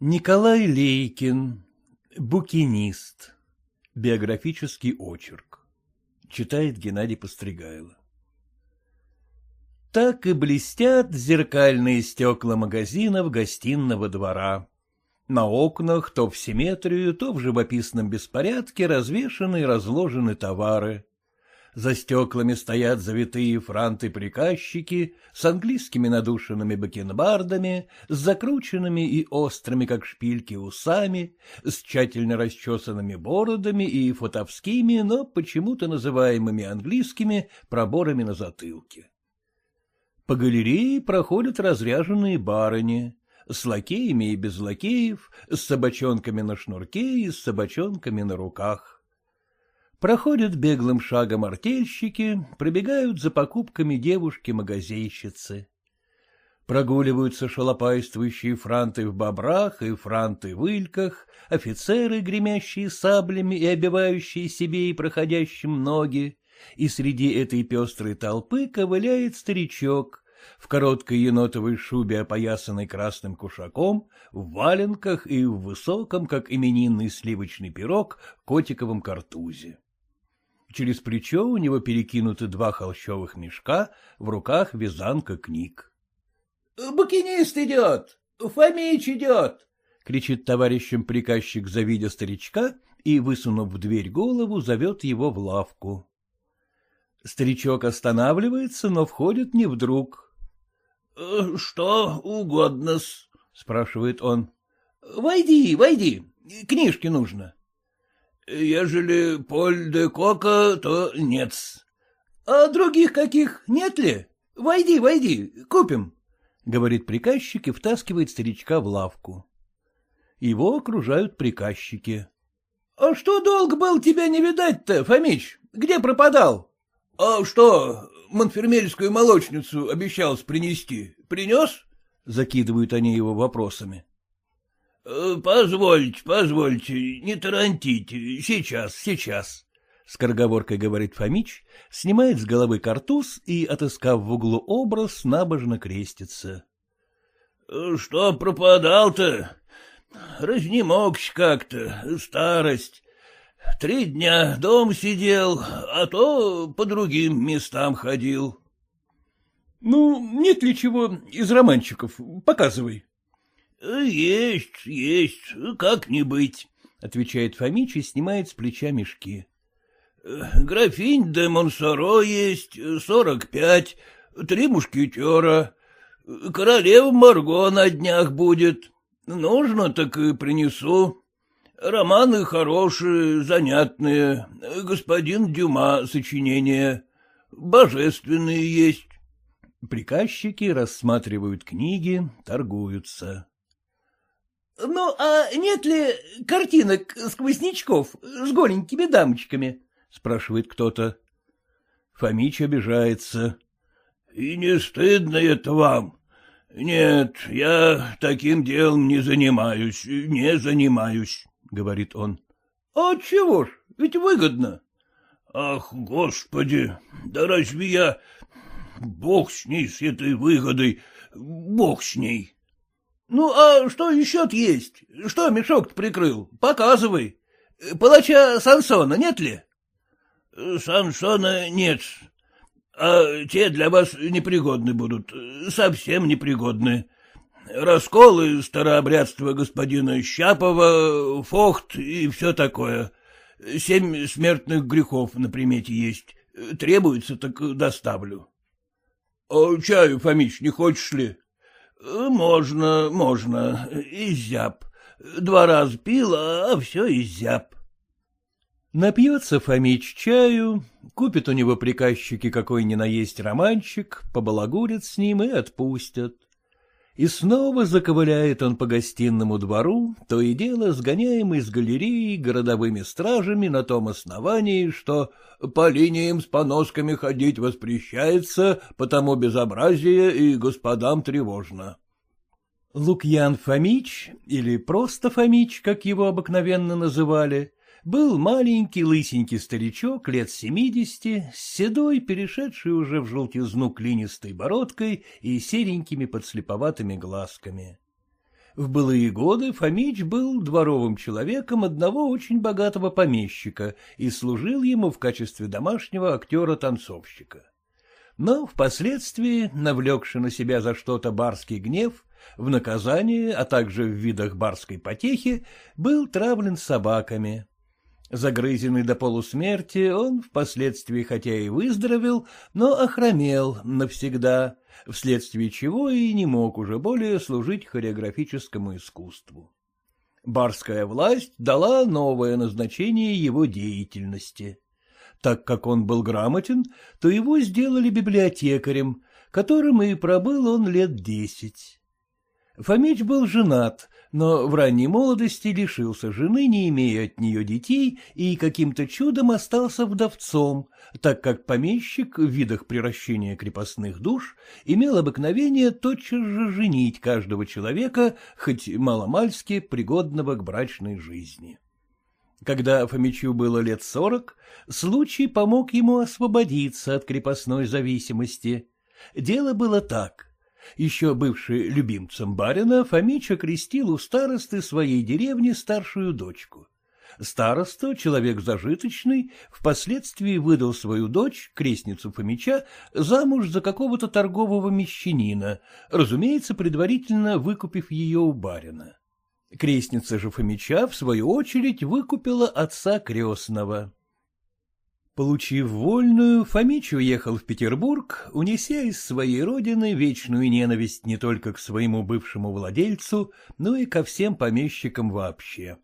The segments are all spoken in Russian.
Николай Лейкин. Букинист. Биографический очерк. Читает Геннадий Постригайло. Так и блестят зеркальные стекла магазинов гостиного двора. На окнах то в симметрию, то в живописном беспорядке развешаны и разложены товары. За стеклами стоят завитые франты-приказчики с английскими надушенными бакенбардами, с закрученными и острыми, как шпильки, усами, с тщательно расчесанными бородами и фотовскими, но почему-то называемыми английскими проборами на затылке. По галерее проходят разряженные барыни, с лакеями и без лакеев, с собачонками на шнурке и с собачонками на руках. Проходят беглым шагом артельщики, пробегают за покупками девушки-магазейщицы. Прогуливаются шалопайствующие франты в бобрах и франты в ильках, офицеры, гремящие саблями и обивающие себе и проходящим ноги, и среди этой пестрой толпы ковыляет старичок, в короткой енотовой шубе, опоясанной красным кушаком, в валенках и в высоком, как именинный сливочный пирог, котиковом картузе. Через плечо у него перекинуты два холщовых мешка, в руках вязанка книг. — Букинист идет! Фомич идет! — кричит товарищем приказчик, завидя старичка, и, высунув в дверь голову, зовет его в лавку. Старичок останавливается, но входит не вдруг. — Что угодно-с, — спрашивает он. — Войди, войди, книжки нужно. — Ежели Поль де Кока, то нет А других каких нет ли? Войди, войди, купим, — говорит приказчик и втаскивает старичка в лавку. Его окружают приказчики. — А что долг был тебя не видать-то, Фомич? Где пропадал? — А что, монфермельскую молочницу обещалось принести. Принес? — закидывают они его вопросами. Э, — Позвольте, позвольте, не тарантите, сейчас, сейчас, — скороговоркой говорит Фомич, снимает с головы картуз и, отыскав в углу образ, набожно крестится. Э, — Что пропадал-то? Разнемогся как-то, старость. Три дня дом сидел, а то по другим местам ходил. — Ну, нет ли чего из романчиков? Показывай. — Есть, есть, как не быть, — отвечает Фомич и снимает с плеча мешки. — Графинь де Монсоро есть, сорок пять, три мушкетера. Королева Марго на днях будет. Нужно, так и принесу. Романы хорошие, занятные, господин Дюма сочинения, божественные есть. Приказчики рассматривают книги, торгуются. — Ну, а нет ли картинок сквознячков с голенькими дамочками? — спрашивает кто-то. Фомич обижается. — И не стыдно это вам? Нет, я таким делом не занимаюсь, не занимаюсь. — говорит он. — А чего ж, ведь выгодно. — Ах, господи, да разве я... Бог с ней, с этой выгодой, бог с ней. — Ну, а что еще-то есть? Что мешок-то прикрыл? Показывай. Палача Сансона нет ли? — Сансона нет, а те для вас непригодны будут, совсем непригодны расколы старообрядства господина Щапова, фохт и все такое. Семь смертных грехов на примете есть. Требуется, так доставлю. — А чаю, Фомич, не хочешь ли? — Можно, можно, изяб. Два раза пил, а все изяб. Напьется Фомич чаю, купит у него приказчики какой ни наесть романчик, побалагурят с ним и отпустят. И снова заковыляет он по гостинному двору, то и дело сгоняемый с галереи городовыми стражами на том основании, что по линиям с поносками ходить воспрещается, потому безобразие и господам тревожно. Лукьян Фомич, или просто Фомич, как его обыкновенно называли, был маленький лысенький старичок лет семидесяти, с седой, перешедший уже в желтизну клинистой бородкой и серенькими подслеповатыми глазками. В былые годы Фомич был дворовым человеком одного очень богатого помещика и служил ему в качестве домашнего актера-танцовщика. Но впоследствии, навлекши на себя за что-то барский гнев, в наказание, а также в видах барской потехи, был травлен собаками. Загрызенный до полусмерти, он впоследствии хотя и выздоровел, но охромел навсегда, вследствие чего и не мог уже более служить хореографическому искусству. Барская власть дала новое назначение его деятельности. Так как он был грамотен, то его сделали библиотекарем, которым и пробыл он лет десять. Фомич был женат, но в ранней молодости лишился жены, не имея от нее детей, и каким-то чудом остался вдовцом, так как помещик в видах приращения крепостных душ имел обыкновение тотчас же женить каждого человека, хоть маломальски пригодного к брачной жизни. Когда Фомичу было лет сорок, случай помог ему освободиться от крепостной зависимости. Дело было так. Еще бывший любимцем барина, Фомич окрестил у старосты своей деревни старшую дочку. Староста, человек зажиточный, впоследствии выдал свою дочь, крестницу Фомича, замуж за какого-то торгового мещанина, разумеется, предварительно выкупив ее у барина. Крестница же Фомича, в свою очередь, выкупила отца крестного. Получив вольную, Фомич уехал в Петербург, унеся из своей родины вечную ненависть не только к своему бывшему владельцу, но и ко всем помещикам вообще.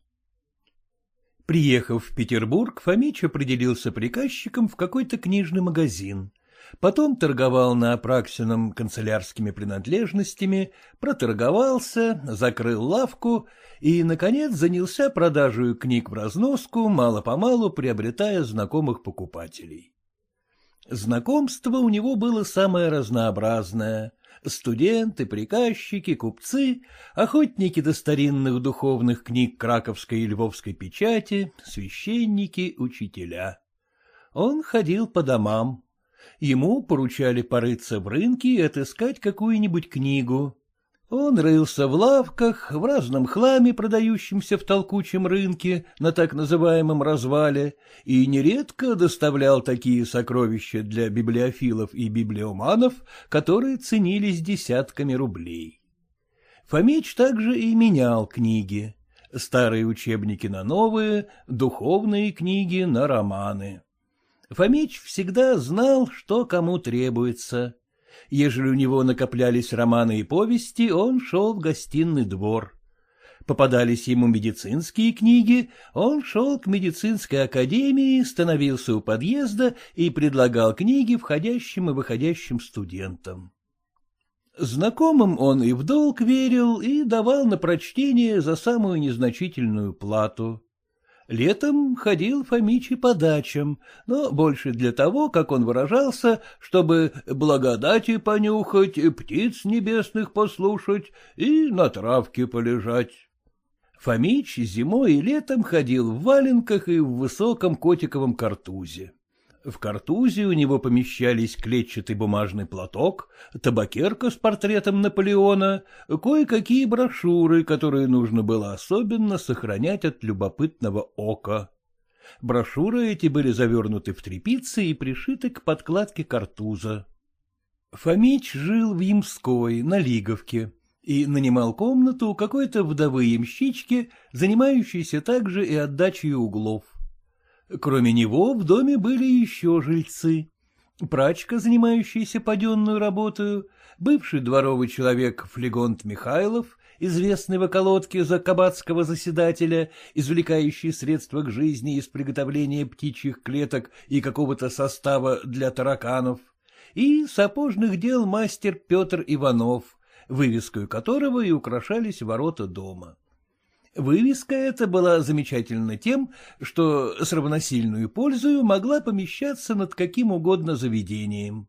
Приехав в Петербург, Фомич определился приказчиком в какой-то книжный магазин — потом торговал на Апраксином канцелярскими принадлежностями, проторговался, закрыл лавку и, наконец, занялся продажей книг в разноску, мало-помалу приобретая знакомых покупателей. Знакомство у него было самое разнообразное — студенты, приказчики, купцы, охотники до старинных духовных книг краковской и львовской печати, священники, учителя. Он ходил по домам, Ему поручали порыться в рынке и отыскать какую-нибудь книгу. Он рылся в лавках, в разном хламе, продающемся в толкучем рынке, на так называемом развале, и нередко доставлял такие сокровища для библиофилов и библиоманов, которые ценились десятками рублей. Фомич также и менял книги. Старые учебники на новые, духовные книги на романы. Фомич всегда знал, что кому требуется. Ежели у него накоплялись романы и повести, он шел в гостиный двор. Попадались ему медицинские книги, он шел к медицинской академии, становился у подъезда и предлагал книги входящим и выходящим студентам. Знакомым он и в долг верил, и давал на прочтение за самую незначительную плату. Летом ходил Фомичи по дачам, но больше для того, как он выражался, чтобы благодати понюхать, птиц небесных послушать и на травке полежать. Фомич зимой и летом ходил в валенках и в высоком котиковом картузе. В картузе у него помещались клетчатый бумажный платок, табакерка с портретом Наполеона, кое-какие брошюры, которые нужно было особенно сохранять от любопытного ока. Брошюры эти были завернуты в тряпицы и пришиты к подкладке картуза. Фомич жил в Ямской, на Лиговке, и нанимал комнату у какой-то вдовы ямщички, занимающейся также и отдачей углов. Кроме него в доме были еще жильцы. Прачка, занимающаяся паденную работою, бывший дворовый человек Флегонт Михайлов, известный в околотке за кабацкого заседателя, извлекающий средства к жизни из приготовления птичьих клеток и какого-то состава для тараканов, и сапожных дел мастер Петр Иванов, вывеской которого и украшались ворота дома. Вывеска эта была замечательна тем, что с равносильную пользою могла помещаться над каким угодно заведением.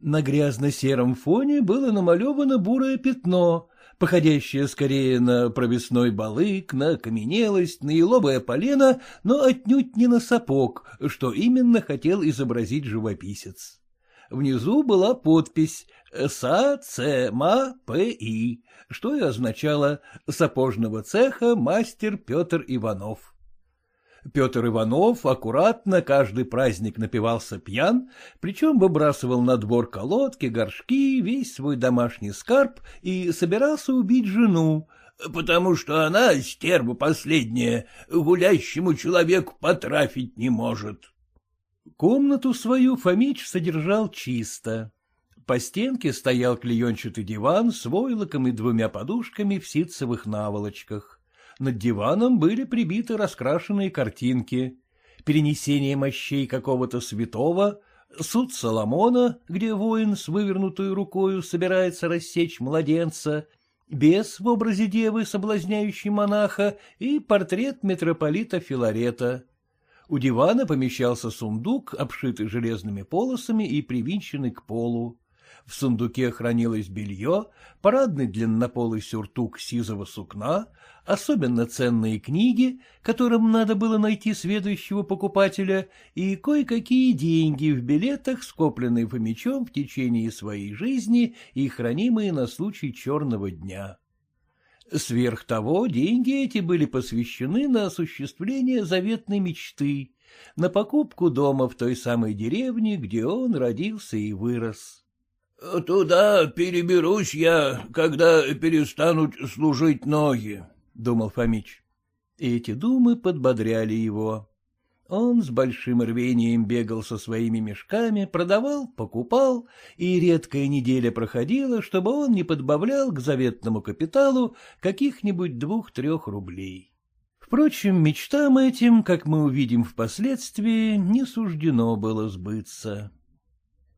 На грязно-сером фоне было намалевано бурое пятно, походящее скорее на провесной балык, на каменелость, на еловое полено, но отнюдь не на сапог, что именно хотел изобразить живописец. Внизу была подпись САЦМА-ПИ, что и означало «сапожного цеха мастер Петр Иванов». Петр Иванов аккуратно каждый праздник напивался пьян, причем выбрасывал на двор колодки, горшки, весь свой домашний скарб и собирался убить жену, потому что она, стерва последняя, гулящему человеку потрафить не может. Комнату свою Фомич содержал чисто. По стенке стоял клеенчатый диван с войлоком и двумя подушками в ситцевых наволочках. Над диваном были прибиты раскрашенные картинки. Перенесение мощей какого-то святого, суд Соломона, где воин с вывернутой рукою собирается рассечь младенца, бес в образе девы, соблазняющей монаха, и портрет митрополита Филарета. У дивана помещался сундук, обшитый железными полосами и привинченный к полу. В сундуке хранилось белье, парадный длиннополый сюртук сизого сукна, особенно ценные книги, которым надо было найти следующего покупателя, и кое-какие деньги в билетах, скопленные Фомичом в течение своей жизни и хранимые на случай черного дня. Сверх того, деньги эти были посвящены на осуществление заветной мечты, на покупку дома в той самой деревне, где он родился и вырос. — Туда переберусь я, когда перестанут служить ноги, — думал Фомич. Эти думы подбодряли его. Он с большим рвением бегал со своими мешками, продавал, покупал, и редкая неделя проходила, чтобы он не подбавлял к заветному капиталу каких-нибудь двух-трех рублей. Впрочем, мечтам этим, как мы увидим впоследствии, не суждено было сбыться.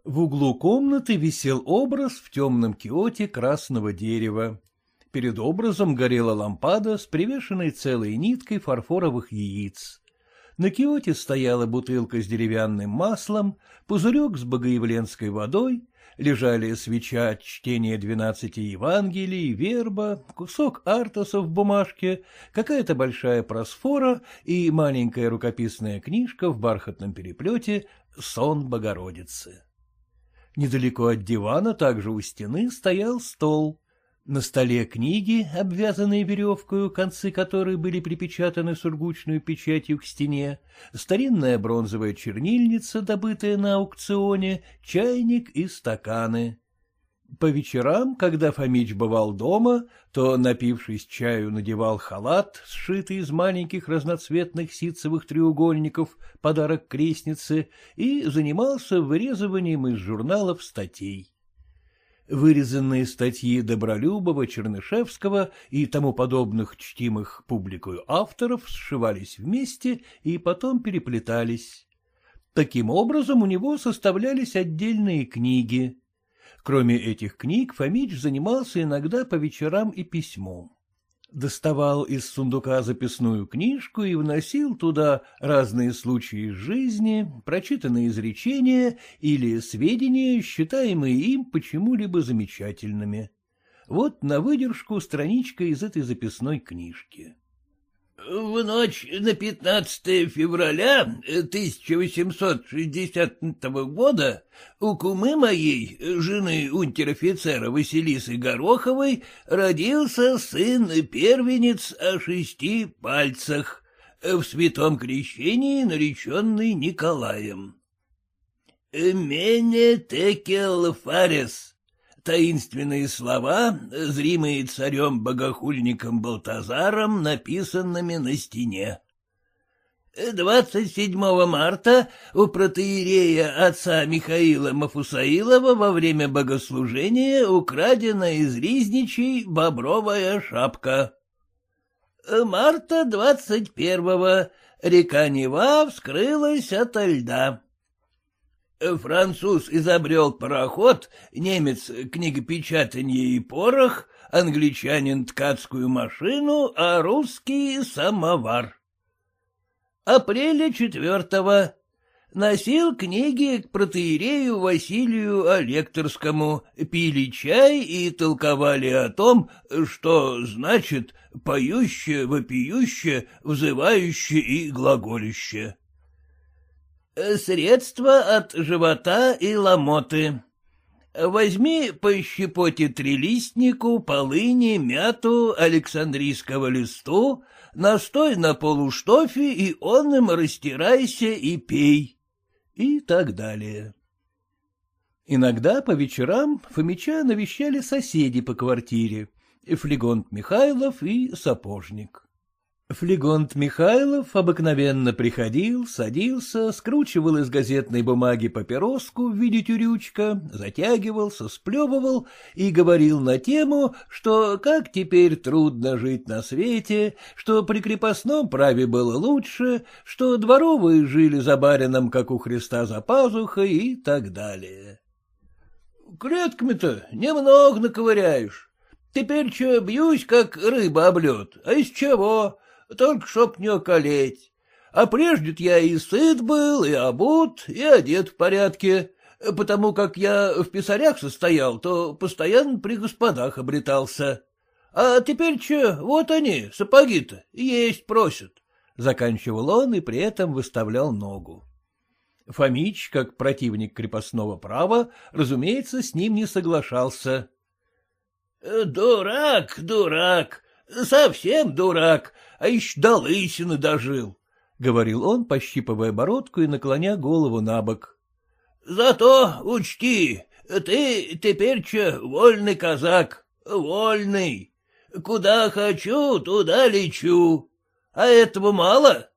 В углу комнаты висел образ в темном киоте красного дерева. Перед образом горела лампада с привешенной целой ниткой фарфоровых яиц. На киоте стояла бутылка с деревянным маслом, пузырек с богоявленской водой, лежали свеча от чтения двенадцати Евангелий, верба, кусок артаса в бумажке, какая-то большая просфора и маленькая рукописная книжка в бархатном переплете «Сон Богородицы». Недалеко от дивана, также у стены, стоял стол. На столе книги, обвязанные веревкою, концы которой были припечатаны сургучную печатью к стене, старинная бронзовая чернильница, добытая на аукционе, чайник и стаканы. По вечерам, когда Фомич бывал дома, то, напившись чаю, надевал халат, сшитый из маленьких разноцветных ситцевых треугольников, подарок крестнице, и занимался вырезыванием из журналов статей. Вырезанные статьи Добролюбова, Чернышевского и тому подобных чтимых публикою авторов сшивались вместе и потом переплетались. Таким образом у него составлялись отдельные книги. Кроме этих книг, Фомич занимался иногда по вечерам и письмом. Доставал из сундука записную книжку и вносил туда разные случаи из жизни, прочитанные изречения или сведения, считаемые им почему-либо замечательными. Вот на выдержку страничка из этой записной книжки. В ночь на 15 февраля 1860 года у кумы моей, жены унтер-офицера Василисы Гороховой, родился сын-первенец о шести пальцах, в святом крещении нареченный Николаем. «Мене текел фарес», таинственные слова, зримые царем-богохульником Балтазаром, написанными на стене. 27 марта у протеерея отца Михаила Мафусаилова во время богослужения украдена из Ризничей бобровая шапка. Марта 21-го река Нева вскрылась ото льда. Француз изобрел пароход, немец — книгопечатанье и порох, англичанин — ткацкую машину, а русский — самовар. Апреля четвертого носил книги к протеерею Василию Олекторскому, пили чай и толковали о том, что значит поющее, вопиющее, взывающее и глаголище. Средства от живота и ломоты. Возьми по щепоте трилистнику, полыни, мяту, александрийского листу, настой на полуштофе и он им растирайся и пей. И так далее. Иногда по вечерам Фомича навещали соседи по квартире, Флегонт Михайлов и Сапожник. Флегонт Михайлов обыкновенно приходил, садился, скручивал из газетной бумаги папироску в виде тюрючка, затягивался, сплевывал и говорил на тему, что как теперь трудно жить на свете, что при крепостном праве было лучше, что дворовые жили за барином, как у Христа за пазухой и так далее. — Клетками-то немного наковыряешь. Теперь что, бьюсь, как рыба об лед. А из чего? Только чтоб не околеть. А прежде я и сыт был, и обут, и одет в порядке, потому как я в писарях состоял, то постоянно при господах обретался. А теперь че, вот они, сапоги-то, есть просят. Заканчивал он и при этом выставлял ногу. Фомич, как противник крепостного права, разумеется, с ним не соглашался. — Дурак, дурак, совсем дурак, а еще до лысины дожил, — говорил он, пощипывая бородку и наклоня голову на бок. — Зато учти, ты теперь че вольный казак, вольный. Куда хочу, туда лечу. А этого мало?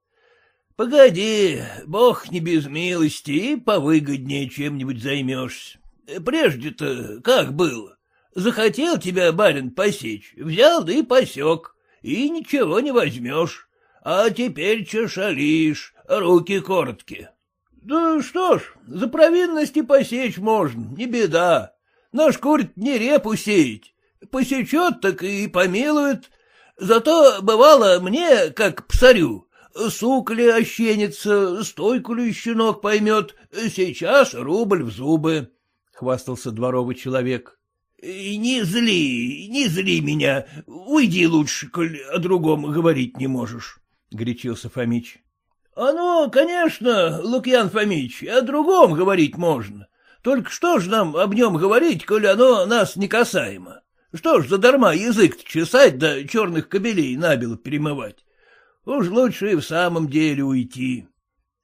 Погоди, бог не без милости, повыгоднее чем-нибудь займешься. Прежде-то как было? Захотел тебя барин посечь, взял да и посек и ничего не возьмешь. А теперь че руки короткие. Да что ж, за провинности посечь можно, не беда. Наш курт не репу сеять. Посечет, так и помилует. Зато бывало мне, как псарю, сук ли ощенится, стойку ли щенок поймет, сейчас рубль в зубы, — хвастался дворовый человек. — Не зли, не зли меня, уйди лучше, коль о другом говорить не можешь, — горячился Фомич. — А ну, конечно, Лукьян Фомич, о другом говорить можно. Только что ж нам об нем говорить, коль оно нас не касаемо? Что ж задарма язык чесать да черных кобелей набело перемывать? Уж лучше и в самом деле уйти.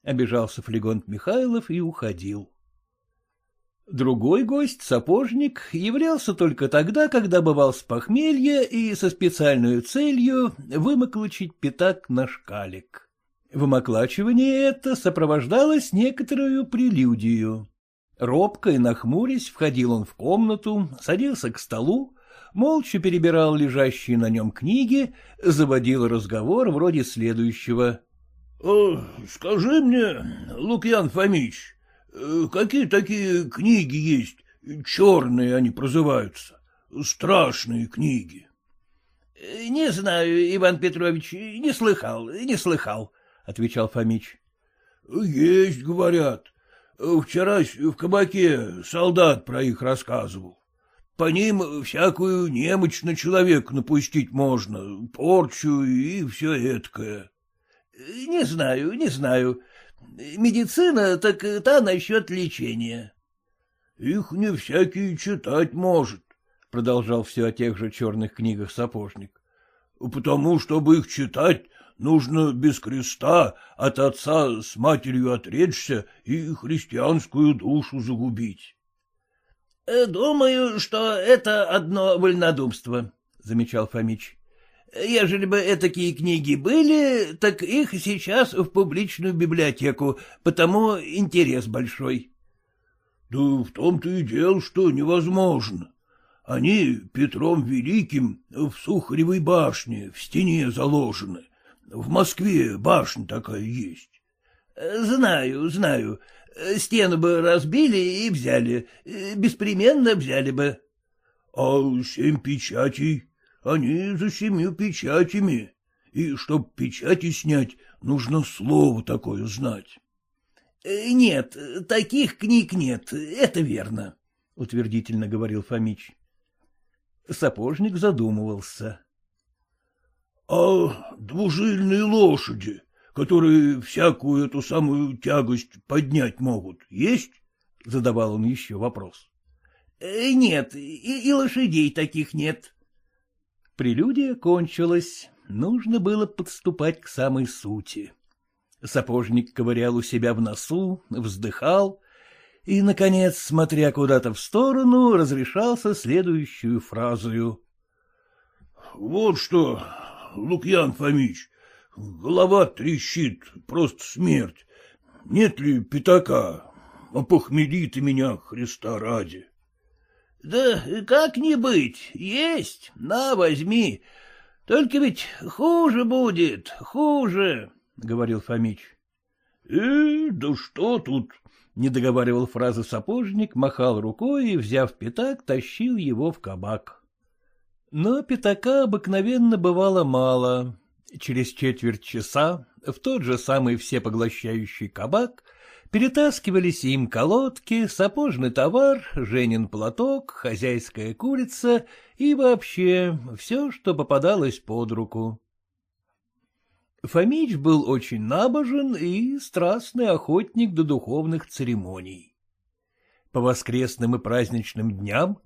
Обижался Флегонт Михайлов и уходил. Другой гость, сапожник, являлся только тогда, когда бывал с похмелья и со специальной целью вымоклачить пятак на шкалик. Вымоклачивание это сопровождалось некоторую прелюдию. Робко и нахмурясь, входил он в комнату, садился к столу, молча перебирал лежащие на нем книги, заводил разговор вроде следующего. «Э, — Скажи мне, Лукьян Фомич, какие такие книги есть? Черные они прозываются. Страшные книги. Э, — Не знаю, Иван Петрович, не слыхал, не слыхал, — отвечал Фомич. — Есть, говорят. Вчера в кабаке солдат про их рассказывал. По ним всякую немощь на человека напустить можно, порчу и все эткое. — Не знаю, не знаю. Медицина, так та насчет лечения. — Их не всякий читать может, — продолжал все о тех же черных книгах сапожник. — Потому, чтобы их читать, нужно без креста от отца с матерью отречься и христианскую душу загубить. — Думаю, что это одно вольнодумство, — замечал Фомич. Ежели бы такие книги были, так их сейчас в публичную библиотеку, потому интерес большой. — Да в том-то и дело, что невозможно. Они Петром Великим в Сухаревой башне в стене заложены. В Москве башня такая есть. — Знаю, знаю. Стену бы разбили и взяли. Беспременно взяли бы. — А семь печатей? Они за семью печатями, и чтоб печати снять, нужно слово такое знать. Э, — Нет, таких книг нет, это верно, — утвердительно говорил Фомич. Сапожник задумывался. — А двужильные лошади, которые всякую эту самую тягость поднять могут, есть? — задавал он еще вопрос. Э, — Нет, и, и лошадей таких нет. Прелюдия кончилась, нужно было подступать к самой сути. Сапожник ковырял у себя в носу, вздыхал и, наконец, смотря куда-то в сторону, разрешался следующую фразою. — Вот что, Лукьян Фомич, голова трещит, просто смерть. Нет ли пятака? Опохмели ты меня, Христа ради. — Да как не быть, есть, на, возьми. Только ведь хуже будет, хуже, — говорил Фомич. — Э, да что тут? — не договаривал фразы сапожник, махал рукой и, взяв пятак, тащил его в кабак. Но пятака обыкновенно бывало мало. Через четверть часа в тот же самый всепоглощающий кабак Перетаскивались им колодки, сапожный товар, Женин платок, хозяйская курица и вообще все, что попадалось под руку. Фомич был очень набожен и страстный охотник до духовных церемоний. По воскресным и праздничным дням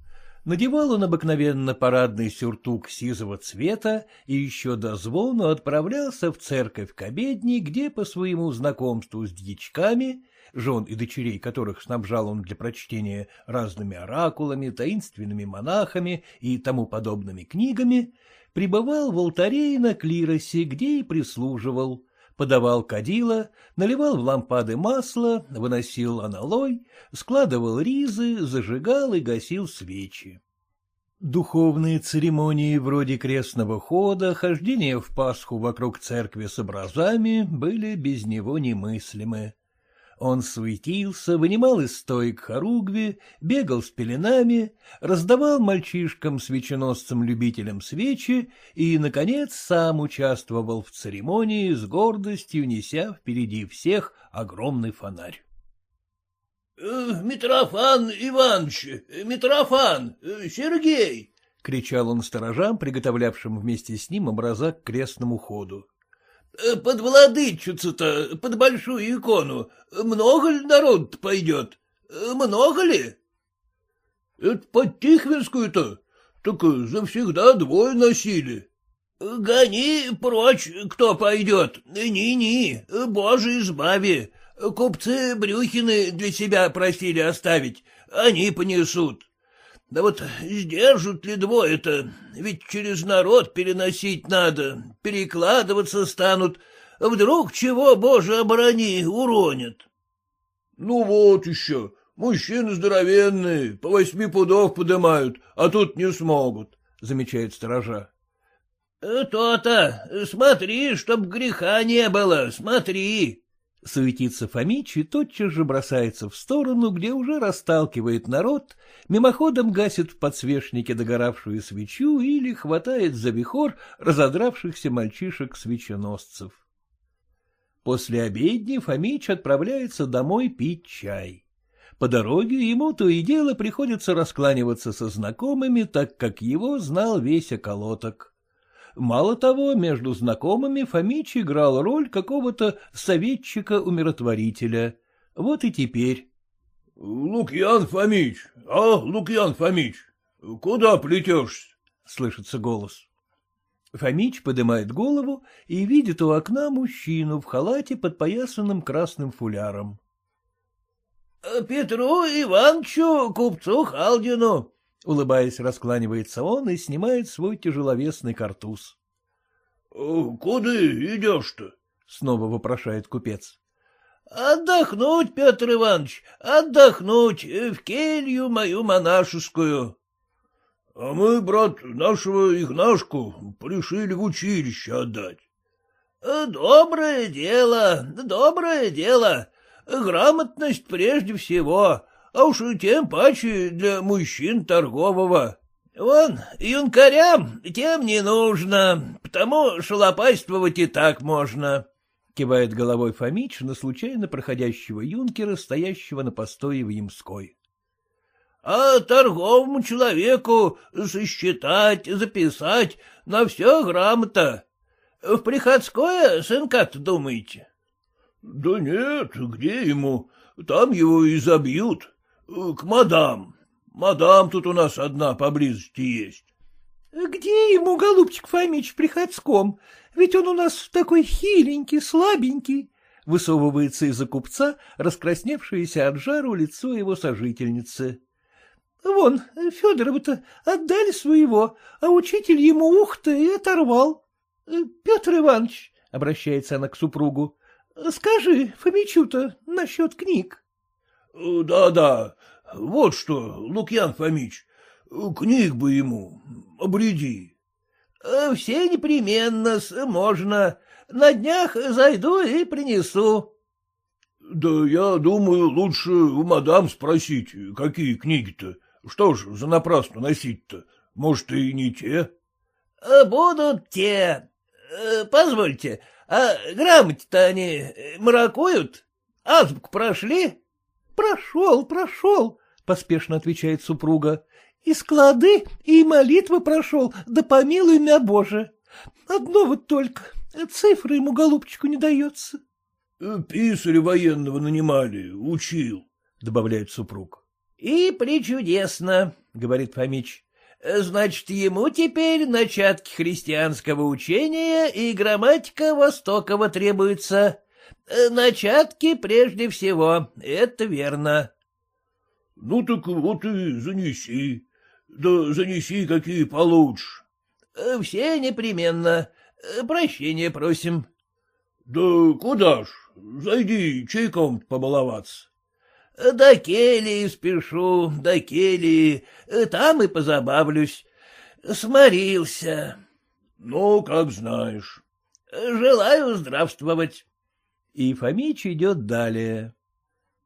Надевал он обыкновенно парадный сюртук сизого цвета и еще до звону отправлялся в церковь к обедни, где по своему знакомству с дьячками, жен и дочерей которых снабжал он для прочтения разными оракулами, таинственными монахами и тому подобными книгами, пребывал в алтаре и на клиросе, где и прислуживал, подавал кадила, наливал в лампады масло, выносил аналой, складывал ризы, зажигал и гасил свечи. Духовные церемонии вроде крестного хода, хождения в Пасху вокруг церкви с образами были без него немыслимы. Он суетился, вынимал из стоек хоругви, бегал с пеленами, раздавал мальчишкам-свеченосцам-любителям свечи и, наконец, сам участвовал в церемонии с гордостью, неся впереди всех огромный фонарь. «Э, — Митрофан Иванович, Митрофан, э, Сергей! — кричал он сторожам, приготовлявшим вместе с ним образа к крестному ходу. Э, под владычицу-то, под большую икону, много ли народ пойдет? Э, много ли? — Это под Тихвинскую-то, так завсегда двое носили. — Гони прочь, кто пойдет, ни-ни, боже избави, купцы Брюхины для себя просили оставить, они понесут. Да вот сдержат ли двое-то, ведь через народ переносить надо, перекладываться станут, вдруг чего, боже, оборони, уронят. — Ну вот еще, мужчины здоровенные, по восьми пудов подымают, а тут не смогут, — замечает сторожа. «Э, — То-то, смотри, чтоб греха не было, смотри. Суетится Фомич и тотчас же бросается в сторону, где уже расталкивает народ, мимоходом гасит в подсвечнике догоравшую свечу или хватает за вихор разодравшихся мальчишек-свеченосцев. После обедни Фомич отправляется домой пить чай. По дороге ему то и дело приходится раскланиваться со знакомыми, так как его знал весь околоток. Мало того, между знакомыми Фомич играл роль какого-то советчика-умиротворителя. Вот и теперь. — Лукьян Фомич, а, Лукьян Фомич, куда плетешься? — слышится голос. Фомич поднимает голову и видит у окна мужчину в халате, под поясанным красным фуляром. — Петру Ивановичу, купцу Халдину, Улыбаясь, раскланивается он и снимает свой тяжеловесный картуз. — Куда идешь-то? — снова вопрошает купец. — Отдохнуть, Петр Иванович, отдохнуть, в келью мою монашескую. — А мы, брат, нашего Игнашку пришили в училище отдать. — Доброе дело, доброе дело. Грамотность прежде всего, а уж тем паче для мужчин торгового. Вон, юнкарям тем не нужно, потому шалопайствовать и так можно. Кивает головой Фомич на случайно проходящего юнкера, стоящего на постое в Ямской. А торговому человеку сосчитать, записать на все грамота. В приходское сынка-то думаете? — Да нет, где ему? Там его и забьют. — К мадам. Мадам тут у нас одна поблизости есть. — Где ему, голубчик Фомич, приходском? Ведь он у нас такой хиленький, слабенький. Высовывается из-за купца раскрасневшееся от жару лицо его сожительницы. — Вон, Федорова-то отдали своего, а учитель ему ух-то и оторвал. — Петр Иванович, — обращается она к супругу, — скажи Фомичу-то насчет книг. Да, — Да-да, вот что, Лукьян Фомич, книг бы ему, обреди. — Все непременно, можно. На днях зайду и принесу. — Да я думаю, лучше у мадам спросить, какие книги-то. Что ж за напрасно носить-то? Может, и не те? — Будут те. Позвольте, а грамоте-то они маракуют? Азбуку прошли? — Прошел, прошел, — поспешно отвечает супруга. — И склады, и молитвы прошел, да помилуй меня, Боже. Одно вот только, цифры ему, голубчику, не дается. — Писаря военного нанимали, учил, — добавляет супруг. — И причудесно, — говорит Фомич. — Значит, ему теперь начатки христианского учения и грамматика Востокова требуется. Э, начатки прежде всего, это верно. — Ну так вот и занеси. Да занеси, какие получше. Э, — Все непременно. Э, прощения просим. — Да куда ж? Зайди чайком побаловаться. — До келии спешу, до келии. Там и позабавлюсь. Сморился. — Ну, как знаешь. — Желаю здравствовать и Фомич идет далее.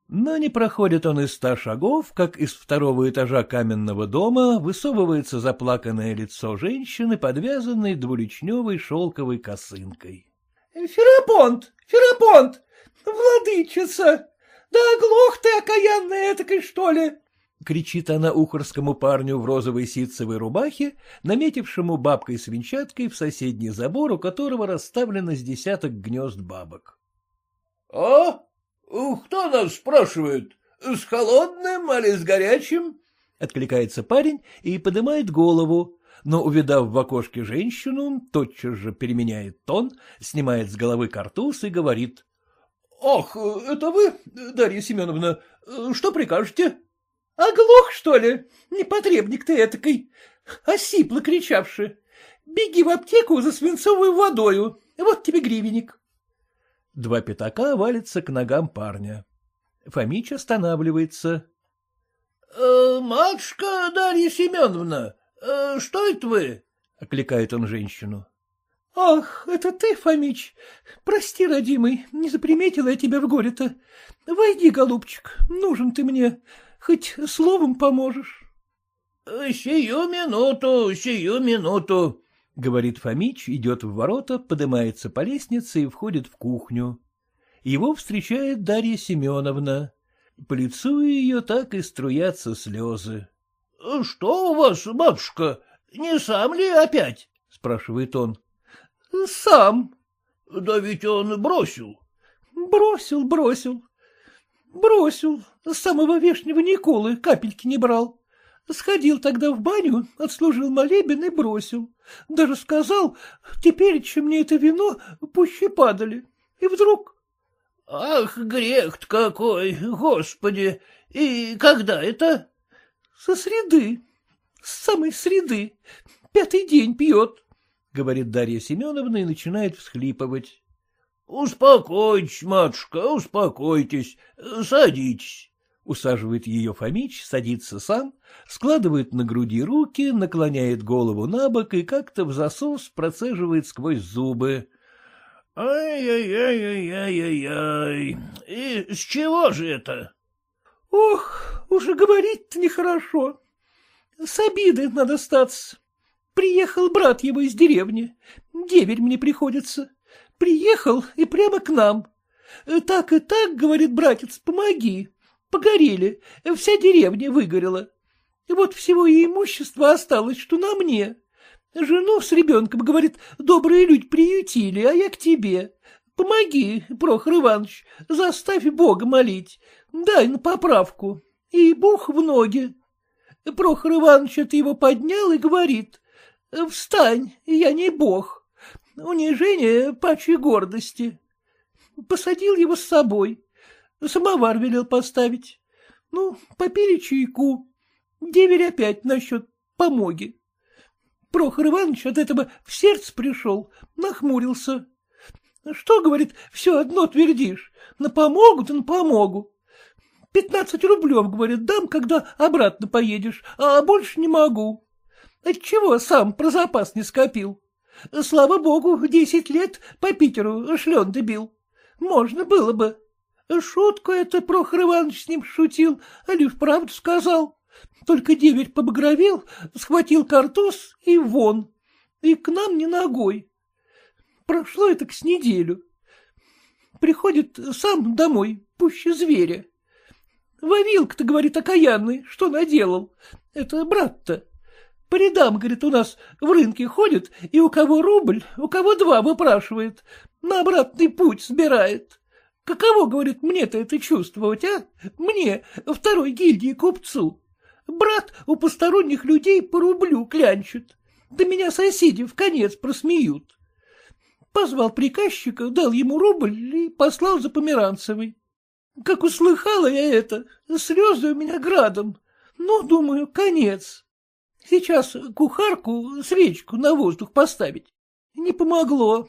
Но не проходит он и ста шагов, как из второго этажа каменного дома высовывается заплаканное лицо женщины, подвязанной двуличневой шелковой косынкой. — Ферапонт! Ферапонт! Владычица! Да оглох ты, окаянная этакой, что ли? — кричит она ухорскому парню в розовой ситцевой рубахе, наметившему бабкой-свинчаткой в соседний забор, у которого расставлено с десяток гнезд бабок. — А? Кто нас спрашивает? С холодным или с горячим? — откликается парень и поднимает голову, но, увидав в окошке женщину, тотчас же переменяет тон, снимает с головы картуз и говорит. — Ах, это вы, Дарья Семеновна, что прикажете? — Оглох, что ли? Непотребник ты этакой, осипло кричавший. Беги в аптеку за свинцовой водою, вот тебе гривенник. Два пятака валятся к ногам парня. Фомич останавливается. «Э, — Матушка Дарья Семеновна, э, что это вы? — окликает он женщину. — Ах, это ты, Фомич. Прости, родимый, не заприметила я тебя в горе-то. Войди, голубчик, нужен ты мне, хоть словом поможешь. — Сию минуту, сию минуту, — говорит Фомич, идет в ворота, поднимается по лестнице и входит в кухню. Его встречает Дарья Семеновна. По лицу ее так и струятся слезы. — Что у вас, бабушка, не сам ли опять? — спрашивает он. — Сам. — Да ведь он бросил. — Бросил, бросил. Бросил. С самого вешнего Николы капельки не брал. Сходил тогда в баню, отслужил молебен и бросил. Даже сказал, теперь, чем мне это вино, пуще падали. И вдруг... — Ах, грех какой, господи! И когда это? — Со среды. С самой среды. Пятый день пьет, — говорит Дарья Семеновна и начинает всхлипывать. — Успокойтесь, матушка, успокойтесь, садитесь. Усаживает ее Фомич, садится сам, складывает на груди руки, наклоняет голову на бок и как-то в засос процеживает сквозь зубы. «Ай-яй-яй-яй-яй-яй! И с чего же это?» «Ох, уже говорить-то нехорошо. С обиды надо статься. Приехал брат его из деревни. Деверь мне приходится. Приехал и прямо к нам. Так и так, говорит братец, помоги. Погорели, вся деревня выгорела. Вот всего и имущество осталось, что на мне. Жену с ребенком, говорит, добрые люди приютили, а я к тебе. Помоги, Прохор Иванович, заставь Бога молить, дай на поправку. И бух в ноги. Прохор Иванович это его поднял и говорит, встань, я не бог, унижение паче гордости. Посадил его с собой, самовар велел поставить. Ну, попили чайку, деверь опять насчет помоги. Прохор Иванович от этого в сердце пришел, нахмурился. Что, говорит, все одно твердишь, на помогу, да на помогу. Пятнадцать рублев, говорит, дам, когда обратно поедешь, а больше не могу. Отчего сам про запас не скопил? Слава богу, десять лет по Питеру шлен бил. Можно было бы. Шутку это Прохор Иванович с ним шутил, али вправду сказал. Только деверь побагровел, схватил картуз и вон, и к нам не ногой. Прошло это с неделю. Приходит сам домой, пуще зверя. Вавилка-то, говорит, окаянный, что наделал? Это брат-то. По рядам, говорит, у нас в рынке ходит, и у кого рубль, у кого два выпрашивает, на обратный путь собирает. Каково, говорит, мне-то это чувствовать, а? Мне, второй гильдии купцу. Брат у посторонних людей по рублю клянчит. Да меня соседи в конец просмеют. Позвал приказчика, дал ему рубль и послал за Померанцевой. Как услыхала я это, слезы у меня градом. Ну, думаю, конец. Сейчас кухарку, свечку на воздух поставить. Не помогло.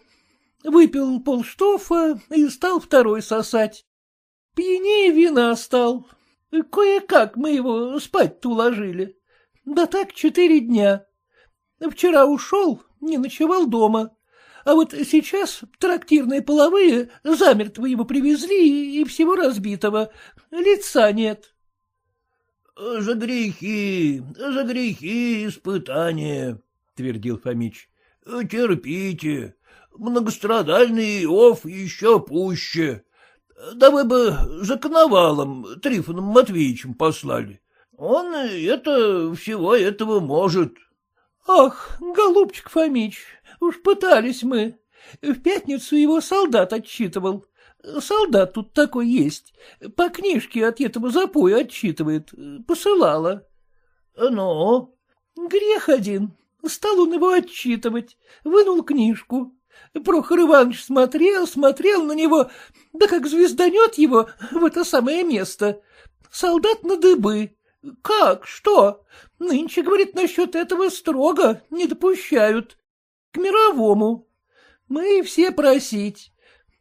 Выпил полштофа и стал второй сосать. Пьянее вина стал. Кое-как мы его спать-то уложили. Да так четыре дня. Вчера ушел, не ночевал дома. А вот сейчас трактирные половые замертво его привезли и всего разбитого. Лица нет. — За грехи, за грехи испытания, — твердил Фомич. — Терпите. Многострадальный Иов еще пуще. Да вы бы за коновалом Трифоном Матвеевичем послали. Он это всего этого может. — Ах, голубчик Фомич, уж пытались мы. В пятницу его солдат отчитывал. Солдат тут такой есть. По книжке от этого запоя отчитывает. Посылала. — Ну? — Грех один. Стал он его отчитывать. Вынул книжку. Прохор Иванович смотрел, смотрел на него, да как звезданет его в это самое место. Солдат на дыбы. Как, что? Нынче, говорит, насчет этого строго не допущают. К мировому. Мы все просить.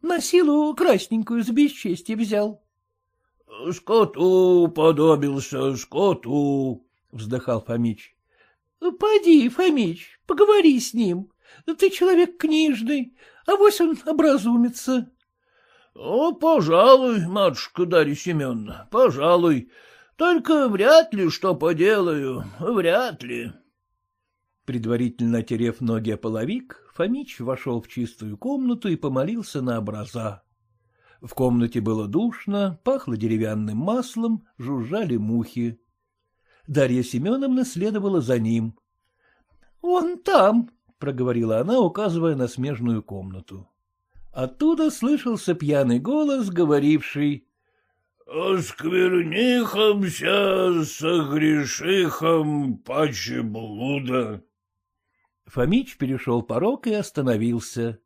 На силу красненькую за бесчестие взял. — Скоту подобился, скоту, — вздыхал Фомич. — Поди, Фомич, поговори с ним. Ты человек книжный, а вось он образумится. — О, пожалуй, матушка Дарья Семеновна, пожалуй. Только вряд ли что поделаю, вряд ли. Предварительно отерев ноги о половик, Фомич вошел в чистую комнату и помолился на образа. В комнате было душно, пахло деревянным маслом, жужжали мухи. Дарья Семеновна следовала за ним. — Он там, — проговорила она, указывая на смежную комнату. Оттуда слышался пьяный голос, говоривший «Осквернихомся, согрешихом паче блуда». Фомич перешел порог и остановился.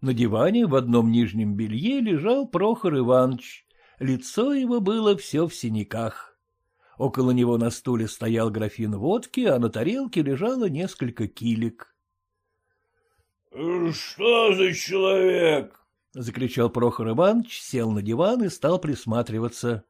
На диване в одном нижнем белье лежал Прохор Иванович. Лицо его было все в синяках. Около него на стуле стоял графин водки, а на тарелке лежало несколько килек. — Что за человек? — закричал Прохор Иванович, сел на диван и стал присматриваться.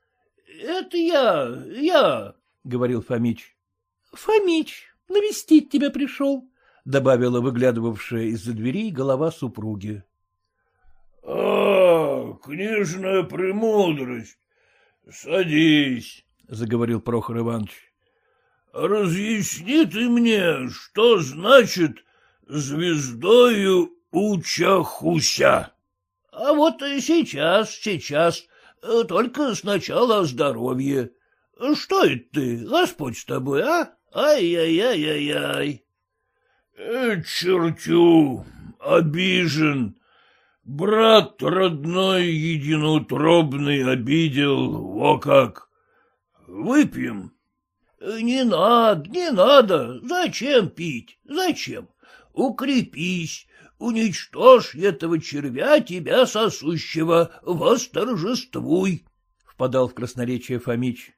— Это я, я, — говорил Фомич. — Фомич, навестить тебя пришел, — добавила выглядывавшая из-за дверей голова супруги. — А, книжная премудрость. Садись, — заговорил Прохор Иванович. — Разъясни ты мне, что значит звездою учахуся. — А вот сейчас, сейчас, только сначала о здоровье. Что это ты, Господь с тобой, а? Ай-яй-яй-яй-яй. Э, чертю, обижен. Брат родной единоутробный обидел, во как. Выпьем. Не надо, не надо. Зачем пить? Зачем? Укрепись, уничтожь этого червя тебя сосущего, восторжествуй, — впадал в красноречие Фомич.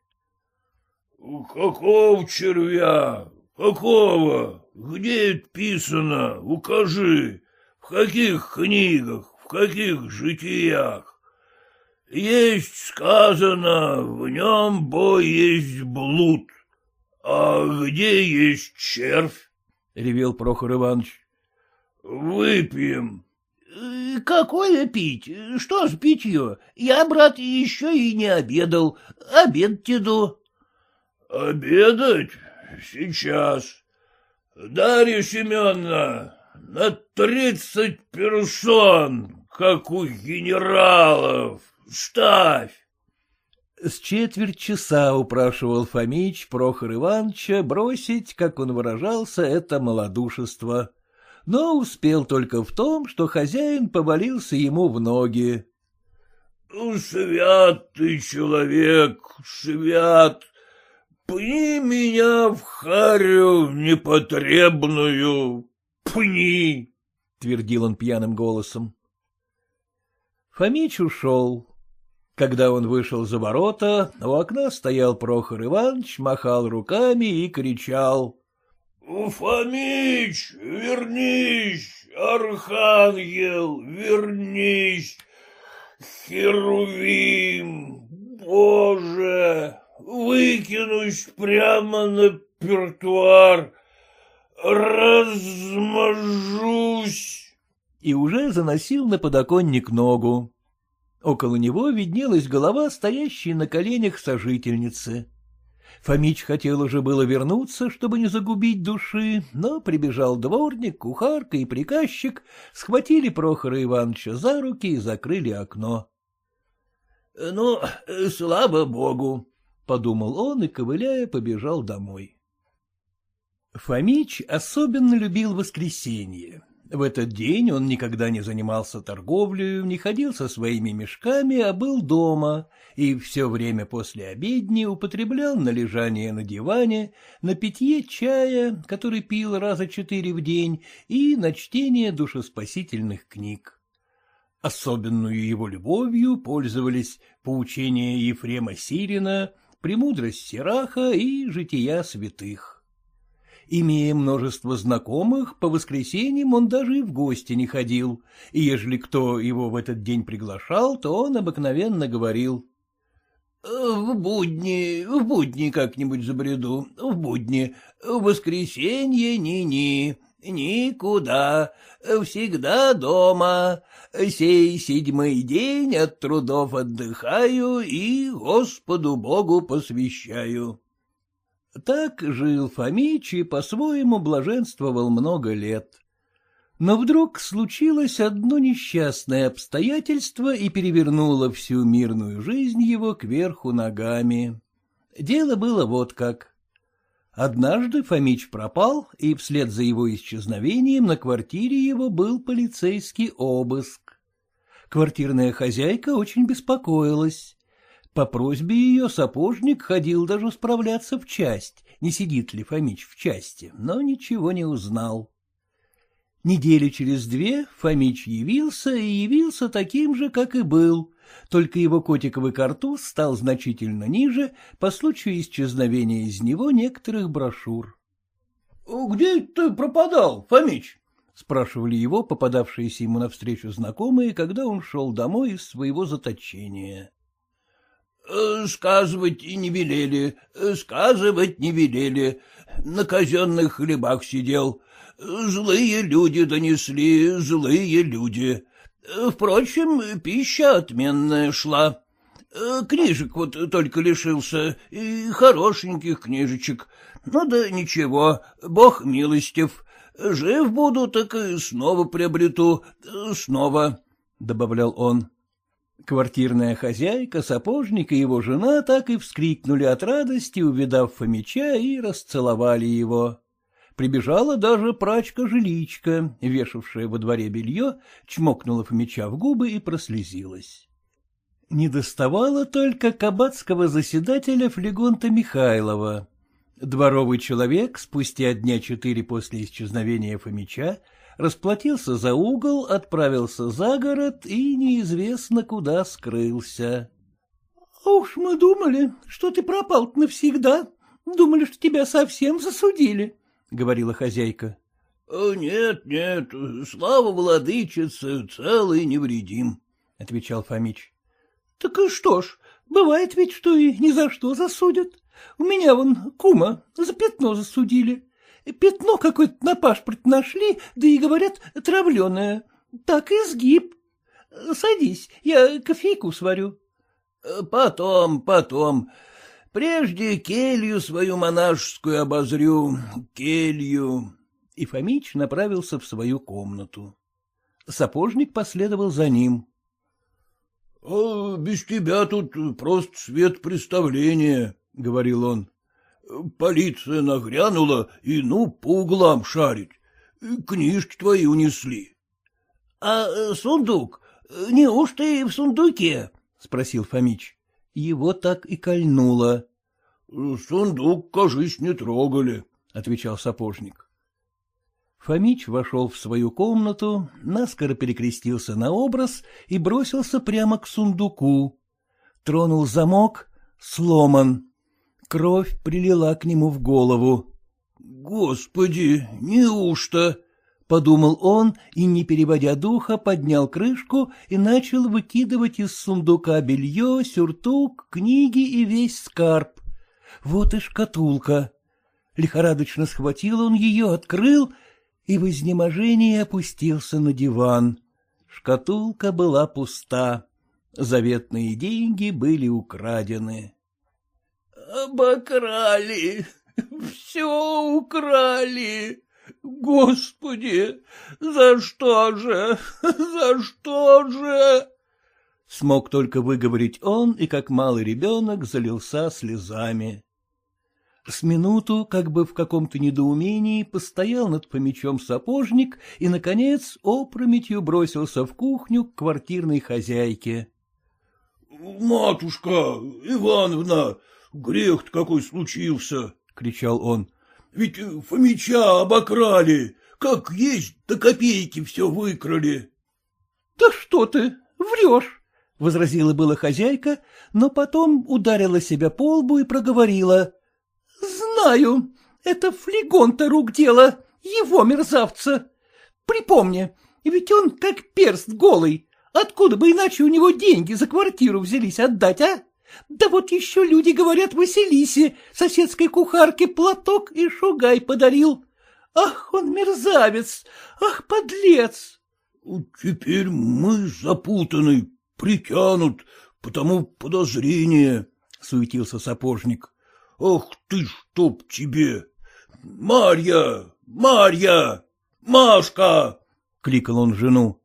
— Какого червя? Какого? Где это писано? Укажи. В каких книгах, в каких житиях? Есть сказано, в нем бой есть блуд. А где есть червь? — ревел Прохор Иванович. — Выпьем. Какое пить? Что с питье? Я, брат, еще и не обедал. Обед иду. — Обедать? Сейчас. Дарья Семеновна, на тридцать персон, как у генералов, ставь. С четверть часа упрашивал Фомич Прохор Ивановича бросить, как он выражался, это малодушество. Но успел только в том, что хозяин повалился ему в ноги. — Свят ты человек, свят! Пни меня в харю непотребную, пни! — твердил он пьяным голосом. Фомич ушел. Когда он вышел за ворота, у окна стоял Прохор Иванович, махал руками и кричал. — Фомич, вернись, Архангел, вернись, Херувим, Боже, выкинусь прямо на пертуар, размажусь. И уже заносил на подоконник ногу. Около него виднелась голова, стоящей на коленях сожительницы. Фомич хотел уже было вернуться, чтобы не загубить души, но прибежал дворник, кухарка и приказчик, схватили Прохора Ивановича за руки и закрыли окно. — Ну, слава богу, — подумал он и, ковыляя, побежал домой. Фомич особенно любил воскресенье. В этот день он никогда не занимался торговлей, не ходил со своими мешками, а был дома, и все время после обедни употреблял на лежание на диване, на питье чая, который пил раза четыре в день, и на чтение душеспасительных книг. Особенную его любовью пользовались поучения Ефрема Сирина, премудрость Сираха и жития святых. Имея множество знакомых, по воскресеньям он даже и в гости не ходил, и ежели кто его в этот день приглашал, то он обыкновенно говорил. — В будни, в будни как-нибудь забреду, в будни, в воскресенье ни-ни, никуда, всегда дома, сей седьмой день от трудов отдыхаю и Господу Богу посвящаю. Так жил Фомич и по-своему блаженствовал много лет. Но вдруг случилось одно несчастное обстоятельство и перевернуло всю мирную жизнь его кверху ногами. Дело было вот как. Однажды Фомич пропал, и вслед за его исчезновением на квартире его был полицейский обыск. Квартирная хозяйка очень беспокоилась. По просьбе ее сапожник ходил даже справляться в часть, не сидит ли Фомич в части, но ничего не узнал. Недели через две Фомич явился и явился таким же, как и был, только его котиковый картуз стал значительно ниже по случаю исчезновения из него некоторых брошюр. — Где ты пропадал, Фомич? — спрашивали его попадавшиеся ему навстречу знакомые, когда он шел домой из своего заточения. Э, — Сказывать не велели, э, сказывать не велели. На казенных хлебах сидел. Злые люди донесли, злые люди. Впрочем, пища отменная шла. Книжек вот только лишился, и хорошеньких книжечек. Ну да ничего, бог милостив. Жив буду, так и снова приобрету, снова, — добавлял он. Квартирная хозяйка, сапожник и его жена так и вскрикнули от радости, увидав Фомича, и расцеловали его. Прибежала даже прачка-жиличка, вешавшая во дворе белье, чмокнула Фомича в губы и прослезилась. Не доставало только кабацкого заседателя Флегонта Михайлова. Дворовый человек спустя дня четыре после исчезновения Фомича расплатился за угол, отправился за город и неизвестно куда скрылся. — Уж мы думали, что ты пропал навсегда, думали, что тебя совсем засудили, — говорила хозяйка. — Нет, нет, слава владычице, целый невредим, — отвечал Фомич. — Так и что ж, бывает ведь, что и ни за что засудят. У меня вон кума за пятно засудили. Пятно какое-то на пашпорт нашли, да и, говорят, травленое. Так и сгиб. Садись, я кофейку сварю. — Потом, потом. Прежде келью свою монашескую обозрю, келью. И Фомич направился в свою комнату. Сапожник последовал за ним. — А без тебя тут просто свет представления, — говорил он. — Полиция нагрянула и ну по углам шарить. Книжки твои унесли. — А сундук? Неужто и в сундуке? — спросил Фомич. Его так и кольнуло. — Сундук, кажись, не трогали, — отвечал сапожник. Фомич вошел в свою комнату, наскоро перекрестился на образ и бросился прямо к сундуку. Тронул замок — сломан. Кровь прилила к нему в голову. — Господи, неужто? — подумал он и, не переводя духа, поднял крышку и начал выкидывать из сундука белье, сюртук, книги и весь скарб. Вот и шкатулка. Лихорадочно схватил он ее, открыл и в изнеможении опустился на диван. Шкатулка была пуста. Заветные деньги были украдены. — Обокрали, все украли. Господи, за что же, за что же? Смог только выговорить он, и как малый ребенок залился слезами. С минуту, как бы в каком-то недоумении, постоял над помечом сапожник и, наконец, опрометью бросился в кухню к квартирной хозяйке. — Матушка, Ивановна, грех какой случился! — кричал он. — Ведь Фомича обокрали, как есть до копейки все выкрали. — Да что ты, врешь! — возразила была хозяйка, но потом ударила себя по лбу и проговорила. Знаю, это флегон-то рук дело, его мерзавца. Припомни, ведь он как перст голый. Откуда бы иначе у него деньги за квартиру взялись отдать, а? Да вот еще люди говорят Василисе, соседской кухарке платок и шугай подарил. Ах, он мерзавец! Ах, подлец! — Теперь мы запутаны, притянут, потому подозрение, — суетился сапожник. Ах ты, чтоб тебе! Марья! Марья! Машка! — кликал он жену.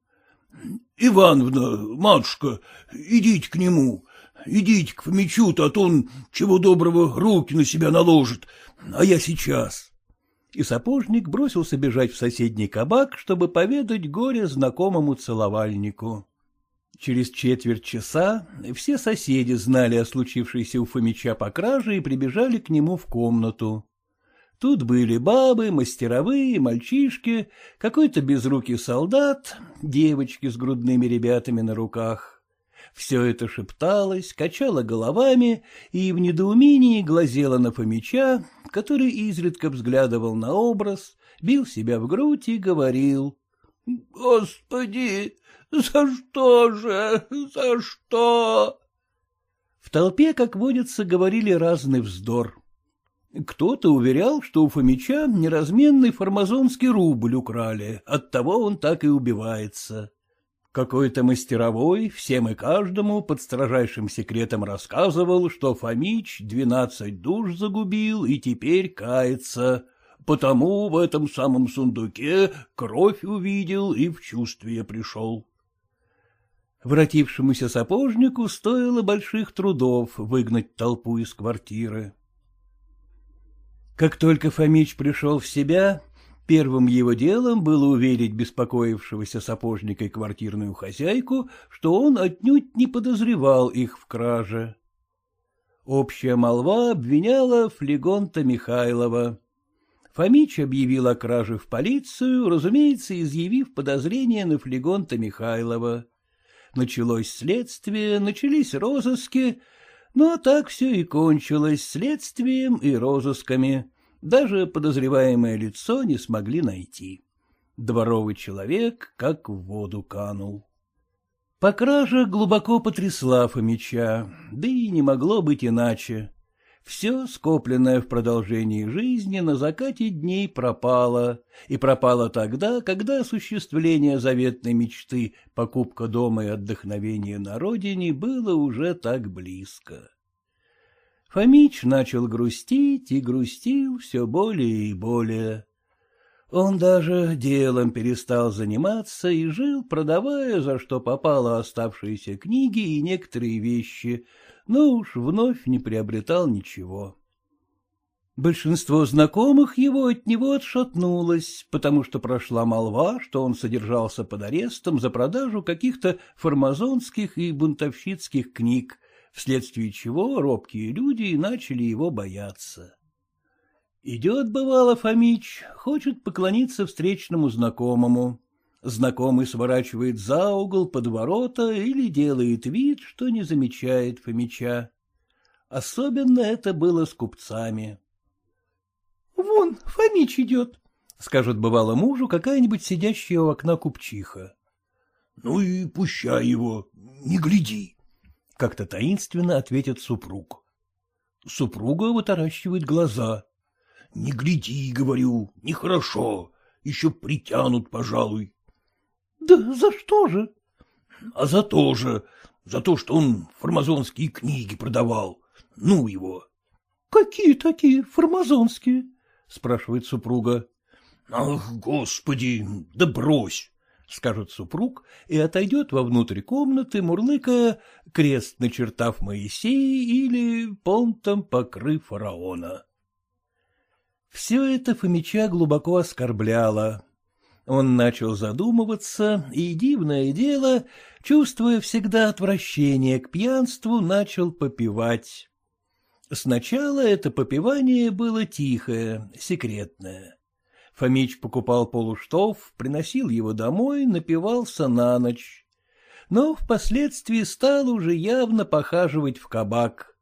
— Ивановна, матушка, идите к нему, идите к Фомичу-то, а то он, чего доброго, руки на себя наложит, а я сейчас. И сапожник бросился бежать в соседний кабак, чтобы поведать горе знакомому целовальнику. Через четверть часа все соседи знали о случившейся у Фомича по краже и прибежали к нему в комнату. Тут были бабы, мастеровые, мальчишки, какой-то безрукий солдат, девочки с грудными ребятами на руках. Все это шепталось, качало головами и в недоумении глазело на Фомича, который изредка взглядывал на образ, бил себя в грудь и говорил. — Господи, за что же? За что? В толпе, как водится, говорили разный вздор. Кто-то уверял, что у Фомича неразменный формазонский рубль украли, оттого он так и убивается. Какой-то мастеровой всем и каждому под строжайшим секретом рассказывал, что Фомич двенадцать душ загубил и теперь кается, потому в этом самом сундуке кровь увидел и в чувствие пришел. Вратившемуся сапожнику стоило больших трудов выгнать толпу из квартиры. Как только Фомич пришел в себя, первым его делом было уверить беспокоившегося сапожника и квартирную хозяйку, что он отнюдь не подозревал их в краже. Общая молва обвиняла Флегонта Михайлова. Фомич объявил о краже в полицию, разумеется, изъявив подозрение на Флегонта Михайлова. Началось следствие, начались розыски, но так все и кончилось следствием и розысками. Даже подозреваемое лицо не смогли найти. Дворовый человек как в воду канул. По краже глубоко потрясла Фомича, да и не могло быть иначе. Все, скопленное в продолжении жизни, на закате дней пропало, и пропало тогда, когда осуществление заветной мечты, покупка дома и отдохновение на родине было уже так близко. Фомич начал грустить и грустил все более и более. Он даже делом перестал заниматься и жил, продавая, за что попало оставшиеся книги и некоторые вещи, но уж вновь не приобретал ничего. Большинство знакомых его от него отшатнулось, потому что прошла молва, что он содержался под арестом за продажу каких-то формазонских и бунтовщицких книг, вследствие чего робкие люди начали его бояться. Идет, бывало, Фомич, хочет поклониться встречному знакомому. Знакомый сворачивает за угол под ворота или делает вид, что не замечает Фомича. Особенно это было с купцами. — Вон, Фомич идет, — скажет, бывало, мужу какая-нибудь сидящая у окна купчиха. — Ну и пущай его, не гляди, — как-то таинственно ответит супруг. Супруга вытаращивает глаза. — Не гляди, говорю, нехорошо, еще притянут, пожалуй. — Да за что же? — А за то же, за то, что он формазонские книги продавал. Ну его. — Какие такие формазонские? — спрашивает супруга. — Ах, господи, да брось! — скажет супруг и отойдет вовнутрь комнаты, мурлыкая «Крест начертав Моисея» или «Понтом покрыв фараона». Все это Фомича глубоко оскорбляло. Он начал задумываться, и, дивное дело, чувствуя всегда отвращение к пьянству, начал попивать. Сначала это попивание было тихое, секретное. Фомич покупал полуштов, приносил его домой, напивался на ночь. Но впоследствии стал уже явно похаживать в кабак.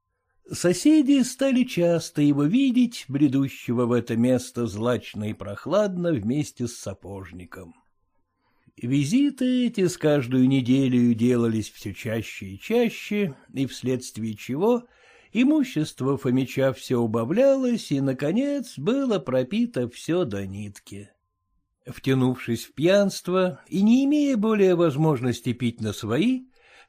Соседи стали часто его видеть, бредущего в это место злачно и прохладно вместе с сапожником. Визиты эти с каждую неделю делались все чаще и чаще, и вследствие чего имущество Фомича все убавлялось, и, наконец, было пропито все до нитки. Втянувшись в пьянство и не имея более возможности пить на свои,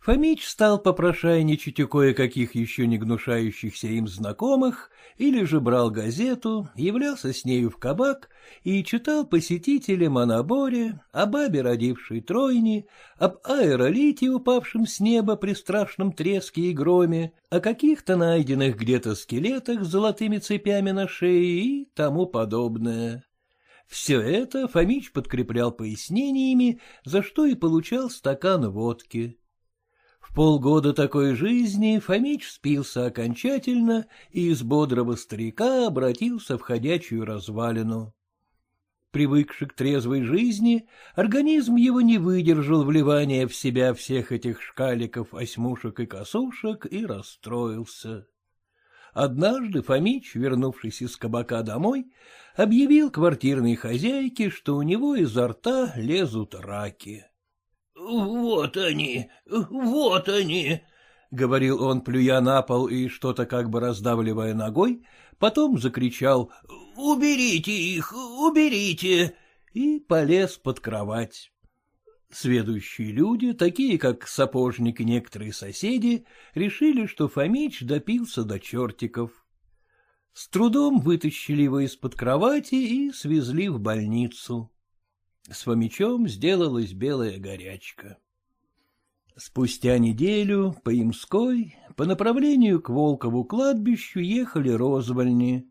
Фомич стал попрошайничать у кое-каких еще не гнушающихся им знакомых, или же брал газету, являлся с нею в кабак и читал посетителям о наборе, о бабе, родившей тройни, об аэролите, упавшем с неба при страшном треске и громе, о каких-то найденных где-то скелетах с золотыми цепями на шее и тому подобное. Все это Фомич подкреплял пояснениями, за что и получал стакан водки полгода такой жизни Фомич спился окончательно и из бодрого старика обратился в ходячую развалину. Привыкший к трезвой жизни, организм его не выдержал вливания в себя всех этих шкаликов, осьмушек и косушек и расстроился. Однажды Фомич, вернувшись из кабака домой, объявил квартирной хозяйке, что у него изо рта лезут раки. Вот они, вот они, — говорил он, плюя на пол и что-то как бы раздавливая ногой, потом закричал «Уберите их, уберите!» и полез под кровать. Сведущие люди, такие как сапожник и некоторые соседи, решили, что Фомич допился до чертиков. С трудом вытащили его из-под кровати и свезли в больницу. С Фомичом сделалась белая горячка. Спустя неделю по Имской по направлению к Волкову кладбищу ехали розвольни.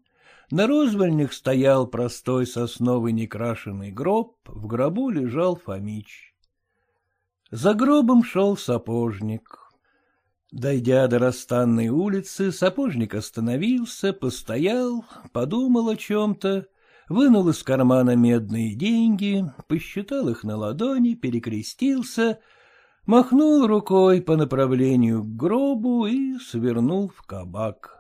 На розвольнях стоял простой сосновый некрашенный гроб, в гробу лежал Фомич. За гробом шел сапожник. Дойдя до расстанной улицы, сапожник остановился, постоял, подумал о чем-то, вынул из кармана медные деньги, посчитал их на ладони, перекрестился, махнул рукой по направлению к гробу и свернул в кабак.